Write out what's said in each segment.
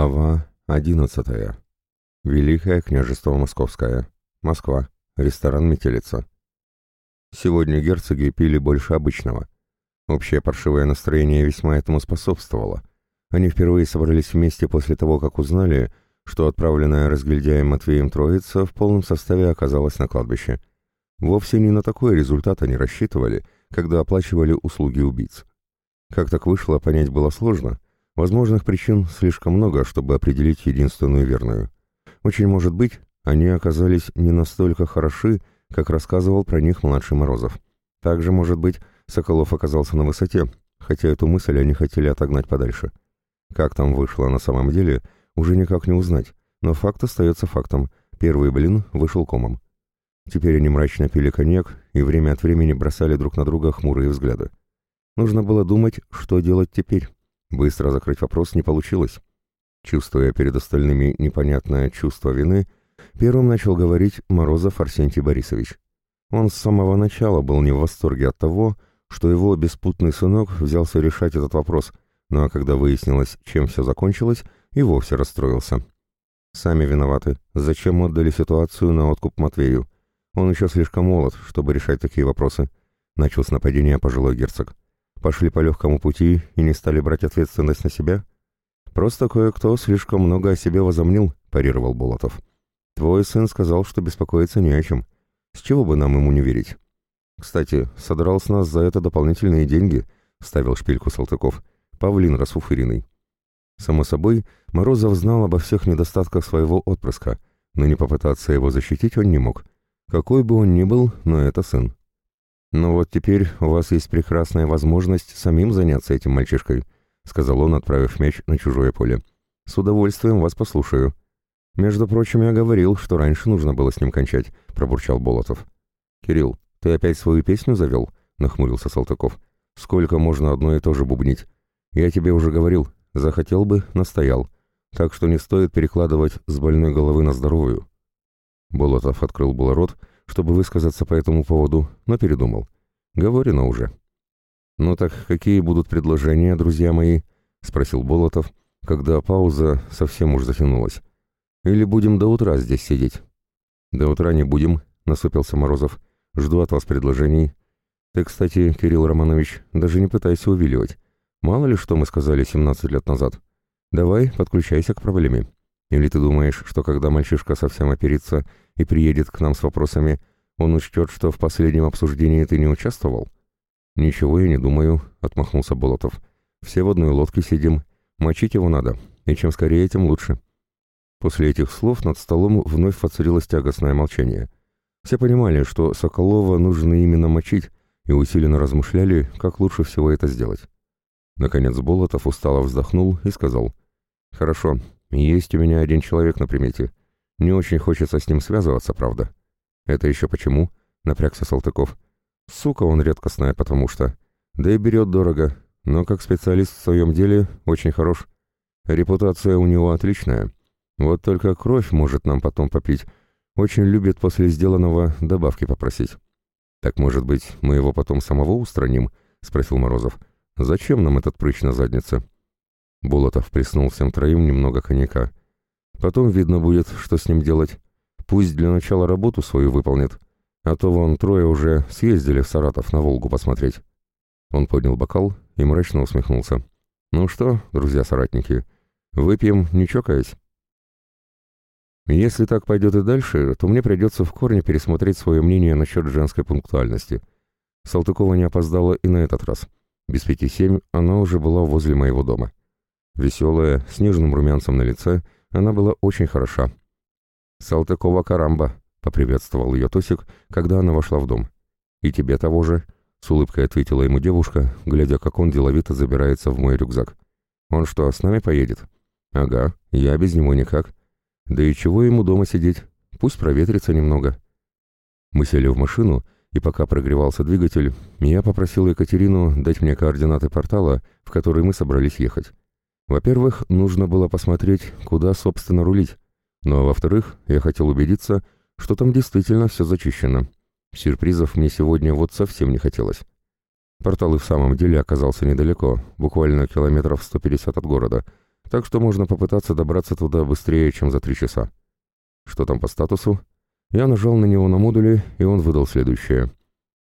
Глава 11. Великое княжество Московское. Москва. Ресторан «Метелица». Сегодня герцоги пили больше обычного. Общее паршивое настроение весьма этому способствовало. Они впервые собрались вместе после того, как узнали, что отправленная разгильдяем Матвеем Троица в полном составе оказалась на кладбище. Вовсе не на такой результат они рассчитывали, когда оплачивали услуги убийц. Как так вышло, понять было сложно — Возможных причин слишком много, чтобы определить единственную верную. Очень может быть, они оказались не настолько хороши, как рассказывал про них младший Морозов. Также, может быть, Соколов оказался на высоте, хотя эту мысль они хотели отогнать подальше. Как там вышло на самом деле, уже никак не узнать, но факт остается фактом. Первый блин вышел комом. Теперь они мрачно пили коньяк и время от времени бросали друг на друга хмурые взгляды. Нужно было думать, что делать теперь. Быстро закрыть вопрос не получилось. Чувствуя перед остальными непонятное чувство вины, первым начал говорить Морозов Арсентий Борисович. Он с самого начала был не в восторге от того, что его беспутный сынок взялся решать этот вопрос, ну а когда выяснилось, чем все закончилось, и вовсе расстроился. «Сами виноваты. Зачем отдали ситуацию на откуп Матвею? Он еще слишком молод, чтобы решать такие вопросы», — начал с нападения пожилой герцог. Пошли по легкому пути и не стали брать ответственность на себя? Просто кое-кто слишком много о себе возомнил, парировал Болотов. Твой сын сказал, что беспокоиться не о чем. С чего бы нам ему не верить? Кстати, содрал с нас за это дополнительные деньги, ставил шпильку Салтыков. Павлин расфуфыренный. Само собой, Морозов знал обо всех недостатках своего отпрыска, но не попытаться его защитить он не мог. Какой бы он ни был, но это сын. «Ну вот теперь у вас есть прекрасная возможность самим заняться этим мальчишкой», сказал он, отправив мяч на чужое поле. «С удовольствием вас послушаю». «Между прочим, я говорил, что раньше нужно было с ним кончать», — пробурчал Болотов. «Кирилл, ты опять свою песню завел?» — нахмурился Салтыков. «Сколько можно одно и то же бубнить? Я тебе уже говорил, захотел бы, настоял. Так что не стоит перекладывать с больной головы на здоровую». Болотов открыл было рот, — чтобы высказаться по этому поводу, но передумал. Говорено уже. «Ну так какие будут предложения, друзья мои?» — спросил Болотов, когда пауза совсем уж затянулась. «Или будем до утра здесь сидеть?» «До утра не будем», — насупился Морозов. «Жду от вас предложений. Ты, кстати, Кирилл Романович, даже не пытайся увиливать. Мало ли что мы сказали 17 лет назад. Давай, подключайся к проблеме. Или ты думаешь, что когда мальчишка совсем оперится и приедет к нам с вопросами, он учтет, что в последнем обсуждении ты не участвовал? Ничего я не думаю, отмахнулся Болотов. Все в одной лодке сидим. Мочить его надо, и чем скорее, тем лучше. После этих слов над столом вновь воцарилось тягостное молчание. Все понимали, что Соколова нужно именно мочить, и усиленно размышляли, как лучше всего это сделать. Наконец Болотов устало вздохнул и сказал, «Хорошо, есть у меня один человек на примете. Не очень хочется с ним связываться, правда. Это еще почему? Напрягся Салтыков. Сука он редкостная, потому что... Да и берет дорого, но как специалист в своем деле очень хорош. Репутация у него отличная. Вот только кровь может нам потом попить. Очень любит после сделанного добавки попросить. «Так, может быть, мы его потом самого устраним?» — спросил Морозов. «Зачем нам этот прыщ на заднице?» Болотов приснул всем троим немного коньяка. Потом видно будет, что с ним делать. Пусть для начала работу свою выполнит, а то вон трое уже съездили в Саратов на Волгу посмотреть. Он поднял бокал и мрачно усмехнулся. «Ну что, друзья-соратники, выпьем, не чокаясь?» Если так пойдет и дальше, то мне придется в корне пересмотреть свое мнение насчет женской пунктуальности. Салтыкова не опоздала и на этот раз. Без пяти семь она уже была возле моего дома. Веселая, с нежным румянцем на лице, она была очень хороша. «Салтыкова Карамба», — поприветствовал ее Тосик, когда она вошла в дом. «И тебе того же», — с улыбкой ответила ему девушка, глядя, как он деловито забирается в мой рюкзак. «Он что, с нами поедет?» «Ага, я без него никак. Да и чего ему дома сидеть? Пусть проветрится немного». Мы сели в машину, и пока прогревался двигатель, я попросил Екатерину дать мне координаты портала, в который мы собрались ехать. Во-первых, нужно было посмотреть, куда, собственно, рулить. Ну а во-вторых, я хотел убедиться, что там действительно все зачищено. Сюрпризов мне сегодня вот совсем не хотелось. Портал и в самом деле оказался недалеко, буквально километров 150 от города, так что можно попытаться добраться туда быстрее, чем за три часа. Что там по статусу? Я нажал на него на модуле, и он выдал следующее.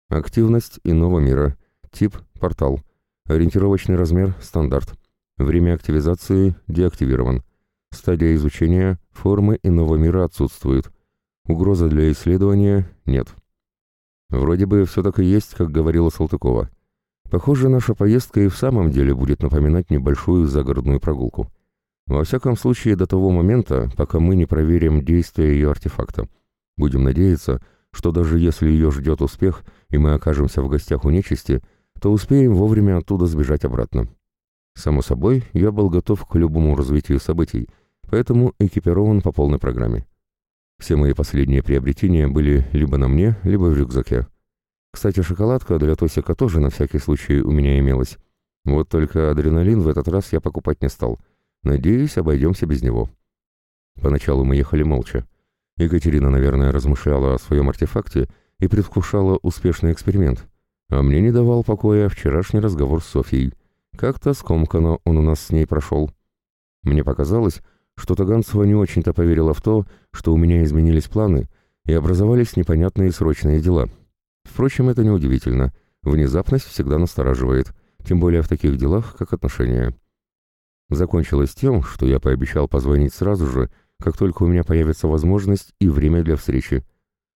Активность иного мира. Тип – портал. Ориентировочный размер – стандарт. Время активизации – деактивирован. Стадия изучения – формы иного мира отсутствует. Угроза для исследования – нет. Вроде бы все так и есть, как говорила Салтыкова. Похоже, наша поездка и в самом деле будет напоминать небольшую загородную прогулку. Во всяком случае, до того момента, пока мы не проверим действие ее артефакта. Будем надеяться, что даже если ее ждет успех, и мы окажемся в гостях у нечисти, то успеем вовремя оттуда сбежать обратно. Само собой, я был готов к любому развитию событий, поэтому экипирован по полной программе. Все мои последние приобретения были либо на мне, либо в рюкзаке. Кстати, шоколадка для Тосика тоже на всякий случай у меня имелась. Вот только адреналин в этот раз я покупать не стал. Надеюсь, обойдемся без него. Поначалу мы ехали молча. Екатерина, наверное, размышляла о своем артефакте и предвкушала успешный эксперимент. А мне не давал покоя вчерашний разговор с Софией. Как-то скомканно он у нас с ней прошел. Мне показалось, что Таганцева не очень-то поверила в то, что у меня изменились планы и образовались непонятные срочные дела. Впрочем, это неудивительно. Внезапность всегда настораживает, тем более в таких делах, как отношения. Закончилось тем, что я пообещал позвонить сразу же, как только у меня появится возможность и время для встречи.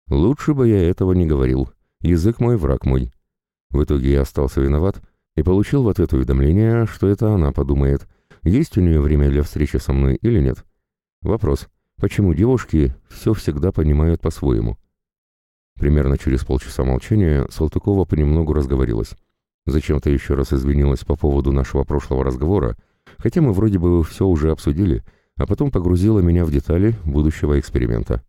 Лучше бы я этого не говорил. Язык мой, враг мой. В итоге я остался виноват и получил в ответ уведомление, что это она подумает, есть у нее время для встречи со мной или нет. Вопрос, почему девушки все всегда понимают по-своему? Примерно через полчаса молчания Салтыкова понемногу разговорилась. Зачем-то еще раз извинилась по поводу нашего прошлого разговора, хотя мы вроде бы все уже обсудили — а потом погрузила меня в детали будущего эксперимента.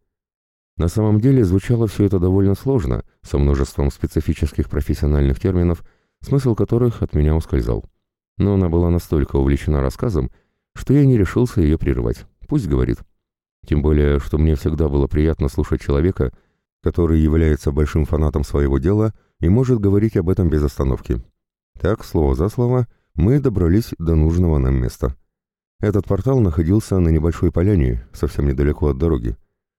На самом деле звучало все это довольно сложно, со множеством специфических профессиональных терминов, смысл которых от меня ускользал. Но она была настолько увлечена рассказом, что я не решился ее прерывать. Пусть говорит. Тем более, что мне всегда было приятно слушать человека, который является большим фанатом своего дела и может говорить об этом без остановки. Так, слово за слово, мы добрались до нужного нам места. Этот портал находился на небольшой поляне, совсем недалеко от дороги.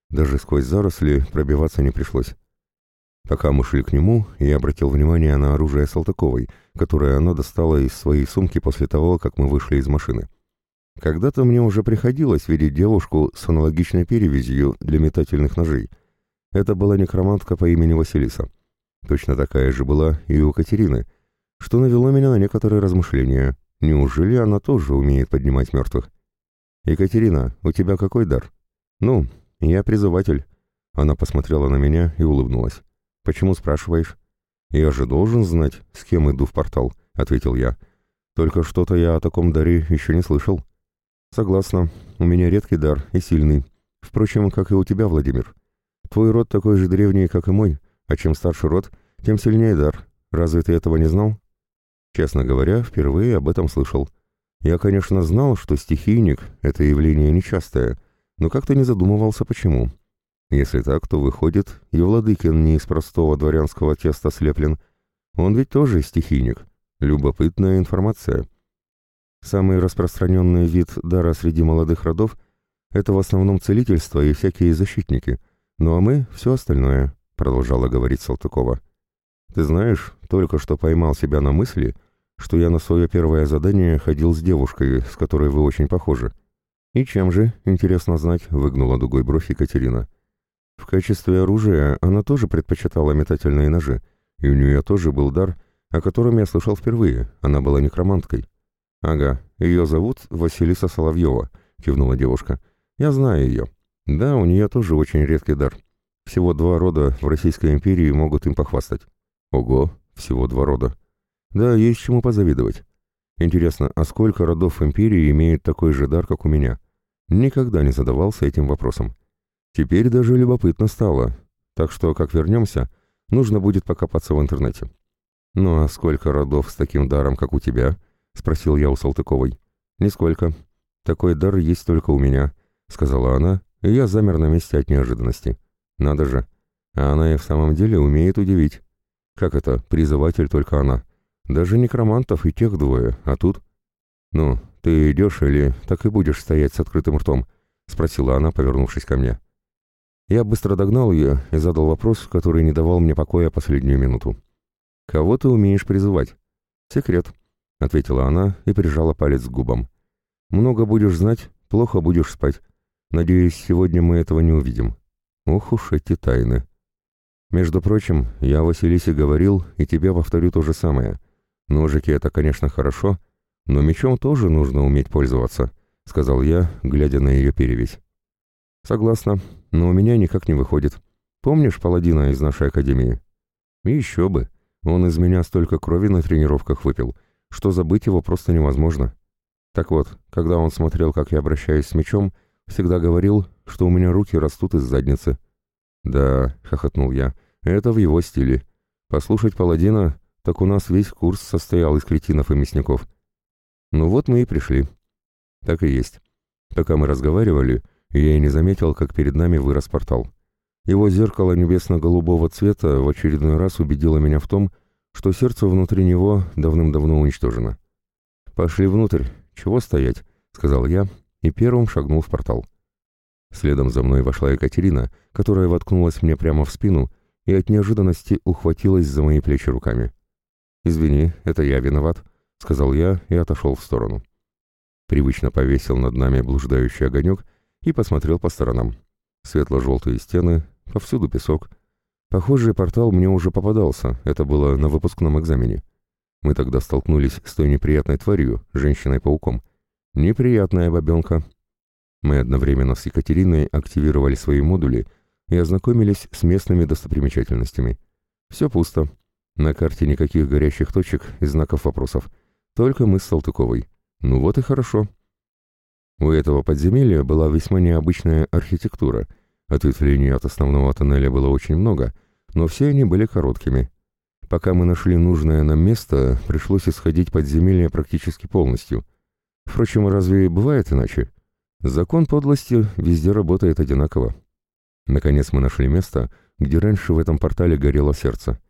Даже сквозь заросли пробиваться не пришлось. Пока мы шли к нему, я обратил внимание на оружие Салтыковой, которое она достала из своей сумки после того, как мы вышли из машины. Когда-то мне уже приходилось видеть девушку с аналогичной перевязью для метательных ножей. Это была некромантка по имени Василиса. Точно такая же была и у Катерины, что навело меня на некоторые размышления, Неужели она тоже умеет поднимать мертвых? «Екатерина, у тебя какой дар?» «Ну, я призыватель». Она посмотрела на меня и улыбнулась. «Почему спрашиваешь?» «Я же должен знать, с кем иду в портал», — ответил я. «Только что-то я о таком даре еще не слышал». «Согласна. У меня редкий дар и сильный. Впрочем, как и у тебя, Владимир. Твой род такой же древний, как и мой, а чем старше род, тем сильнее дар. Разве ты этого не знал?» Честно говоря, впервые об этом слышал. Я, конечно, знал, что стихийник — это явление нечастое, но как-то не задумывался, почему. Если так, то выходит, и Владыкин не из простого дворянского теста слеплен. Он ведь тоже стихийник. Любопытная информация. Самый распространенный вид дара среди молодых родов — это в основном целительство и всякие защитники. Ну а мы — все остальное, — продолжала говорить Салтыкова. Ты знаешь, только что поймал себя на мысли, что я на свое первое задание ходил с девушкой, с которой вы очень похожи. И чем же, интересно знать, выгнула дугой бровь Екатерина. В качестве оружия она тоже предпочитала метательные ножи, и у нее тоже был дар, о котором я слышал впервые, она была некроманткой. «Ага, ее зовут Василиса Соловьева», — кивнула девушка. «Я знаю ее. Да, у нее тоже очень редкий дар. Всего два рода в Российской империи могут им похвастать». Ого, всего два рода. Да, есть чему позавидовать. Интересно, а сколько родов империи имеют такой же дар, как у меня? Никогда не задавался этим вопросом. Теперь даже любопытно стало. Так что, как вернемся, нужно будет покопаться в интернете. «Ну а сколько родов с таким даром, как у тебя?» — спросил я у Салтыковой. «Нисколько. Такой дар есть только у меня», — сказала она, и я замер на месте от неожиданности. «Надо же. А она и в самом деле умеет удивить». Как это, призыватель только она? Даже некромантов и тех двое, а тут... Ну, ты идешь или так и будешь стоять с открытым ртом?» — спросила она, повернувшись ко мне. Я быстро догнал ее и задал вопрос, который не давал мне покоя последнюю минуту. «Кого ты умеешь призывать?» «Секрет», — ответила она и прижала палец к губам. «Много будешь знать, плохо будешь спать. Надеюсь, сегодня мы этого не увидим. Ох уж эти тайны». «Между прочим, я Василисе говорил, и тебе повторю то же самое. Ножики — это, конечно, хорошо, но мечом тоже нужно уметь пользоваться», — сказал я, глядя на ее перевесь. «Согласна, но у меня никак не выходит. Помнишь паладина из нашей академии?» «И еще бы. Он из меня столько крови на тренировках выпил, что забыть его просто невозможно. Так вот, когда он смотрел, как я обращаюсь с мечом, всегда говорил, что у меня руки растут из задницы». «Да», — хохотнул я, — «это в его стиле. Послушать паладина, так у нас весь курс состоял из кретинов и мясников». «Ну вот мы и пришли». «Так и есть. Пока мы разговаривали, я и не заметил, как перед нами вырос портал. Его зеркало небесно-голубого цвета в очередной раз убедило меня в том, что сердце внутри него давным-давно уничтожено. «Пошли внутрь, чего стоять?» — сказал я и первым шагнул в портал. Следом за мной вошла Екатерина, которая воткнулась мне прямо в спину и от неожиданности ухватилась за мои плечи руками. «Извини, это я виноват», — сказал я и отошел в сторону. Привычно повесил над нами блуждающий огонек и посмотрел по сторонам. Светло-желтые стены, повсюду песок. Похожий портал мне уже попадался, это было на выпускном экзамене. Мы тогда столкнулись с той неприятной тварью, женщиной-пауком. Неприятная бабенка. Мы одновременно с Екатериной активировали свои модули и ознакомились с местными достопримечательностями. Все пусто. На карте никаких горящих точек и знаков вопросов. Только мы с Салтыковой. Ну вот и хорошо. У этого подземелья была весьма необычная архитектура. Ответвлений от основного тоннеля было очень много, но все они были короткими. Пока мы нашли нужное нам место, пришлось исходить подземелье практически полностью. Впрочем, разве бывает иначе? Закон подлости везде работает одинаково. Наконец мы нашли место, где раньше в этом портале горело сердце.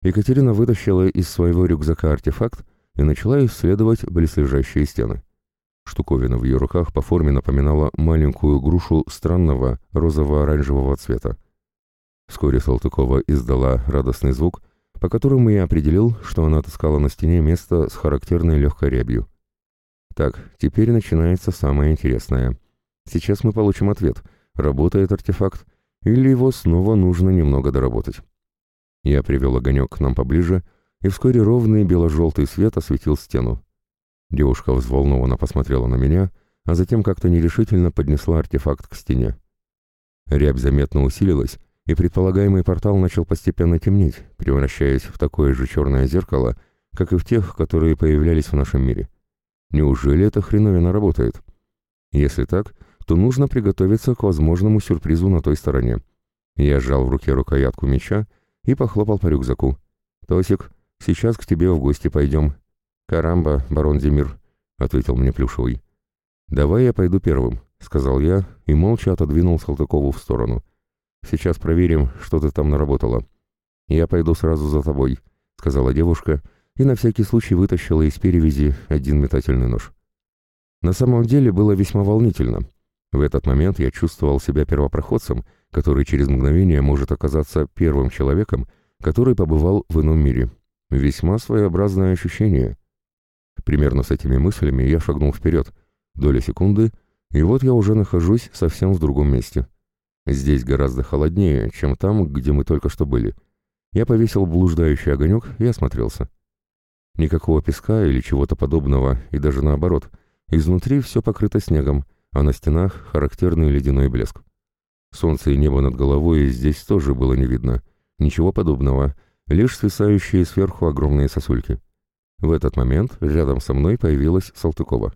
Екатерина вытащила из своего рюкзака артефакт и начала исследовать близлежащие стены. Штуковина в ее руках по форме напоминала маленькую грушу странного розово-оранжевого цвета. Вскоре Салтыкова издала радостный звук, по которому я определил, что она отыскала на стене место с характерной легкой рябью. Так, теперь начинается самое интересное. Сейчас мы получим ответ, работает артефакт, или его снова нужно немного доработать. Я привел огонек к нам поближе, и вскоре ровный бело-желтый свет осветил стену. Девушка взволнованно посмотрела на меня, а затем как-то нерешительно поднесла артефакт к стене. Рябь заметно усилилась, и предполагаемый портал начал постепенно темнеть, превращаясь в такое же черное зеркало, как и в тех, которые появлялись в нашем мире. Неужели эта хреновина работает? Если так, то нужно приготовиться к возможному сюрпризу на той стороне. Я сжал в руке рукоятку меча и похлопал по рюкзаку. «Тосик, сейчас к тебе в гости пойдем. «Карамба, барон Демир», — ответил мне Плюшевый. «Давай я пойду первым», — сказал я и молча отодвинул Салтыкову в сторону. «Сейчас проверим, что ты там наработала». «Я пойду сразу за тобой», — сказала девушка и на всякий случай вытащила из перевязи один метательный нож. На самом деле было весьма волнительно. В этот момент я чувствовал себя первопроходцем, который через мгновение может оказаться первым человеком, который побывал в ином мире. Весьма своеобразное ощущение — Примерно с этими мыслями я шагнул вперед. Доля секунды, и вот я уже нахожусь совсем в другом месте. Здесь гораздо холоднее, чем там, где мы только что были. Я повесил блуждающий огонек и осмотрелся. Никакого песка или чего-то подобного, и даже наоборот. Изнутри все покрыто снегом, а на стенах характерный ледяной блеск. Солнце и небо над головой здесь тоже было не видно. Ничего подобного, лишь свисающие сверху огромные сосульки. В этот момент рядом со мной появилась Салтыкова.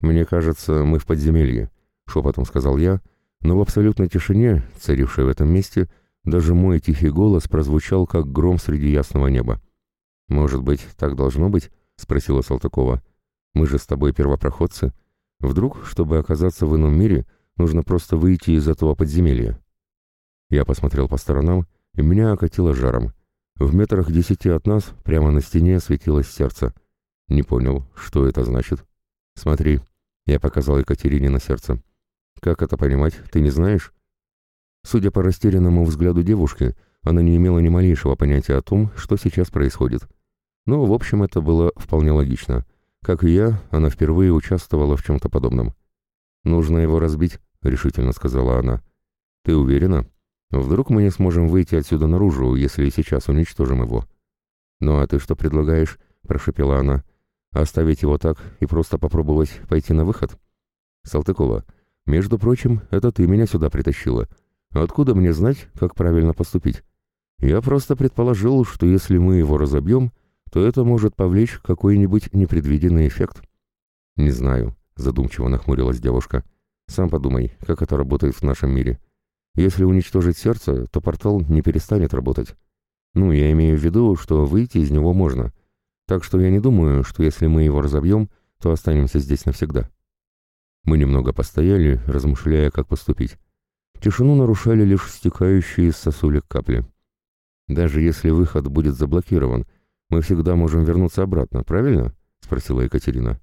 «Мне кажется, мы в подземелье», — шепотом сказал я, но в абсолютной тишине, царившей в этом месте, даже мой тихий голос прозвучал, как гром среди ясного неба. «Может быть, так должно быть?» — спросила Салтыкова. «Мы же с тобой первопроходцы. Вдруг, чтобы оказаться в ином мире, нужно просто выйти из этого подземелья?» Я посмотрел по сторонам, и меня окатило жаром. В метрах десяти от нас, прямо на стене, светилось сердце. Не понял, что это значит. «Смотри», — я показал Екатерине на сердце. «Как это понимать, ты не знаешь?» Судя по растерянному взгляду девушки, она не имела ни малейшего понятия о том, что сейчас происходит. Но, в общем, это было вполне логично. Как и я, она впервые участвовала в чем-то подобном. «Нужно его разбить», — решительно сказала она. «Ты уверена? Вдруг мы не сможем выйти отсюда наружу, если сейчас уничтожим его?» «Ну а ты что предлагаешь?» — прошепела она. «Оставить его так и просто попробовать пойти на выход?» «Салтыкова, между прочим, это ты меня сюда притащила. Откуда мне знать, как правильно поступить? Я просто предположил, что если мы его разобьем, то это может повлечь какой-нибудь непредвиденный эффект». «Не знаю», — задумчиво нахмурилась девушка. «Сам подумай, как это работает в нашем мире. Если уничтожить сердце, то портал не перестанет работать. Ну, я имею в виду, что выйти из него можно. Так что я не думаю, что если мы его разобьем, то останемся здесь навсегда». Мы немного постояли, размышляя, как поступить. Тишину нарушали лишь стекающие из сосулек капли. «Даже если выход будет заблокирован, мы всегда можем вернуться обратно, правильно?» — спросила Екатерина.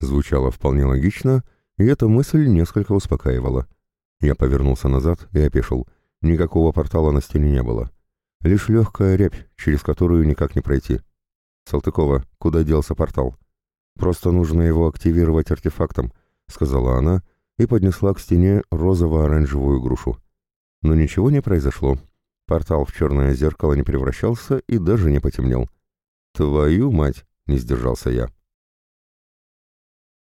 Звучало вполне логично, и эта мысль несколько успокаивала. Я повернулся назад и опешил. Никакого портала на стене не было. Лишь легкая рябь, через которую никак не пройти. «Салтыкова, куда делся портал?» «Просто нужно его активировать артефактом», — сказала она и поднесла к стене розово-оранжевую грушу. Но ничего не произошло. Портал в черное зеркало не превращался и даже не потемнел. «Твою мать!» — не сдержался я.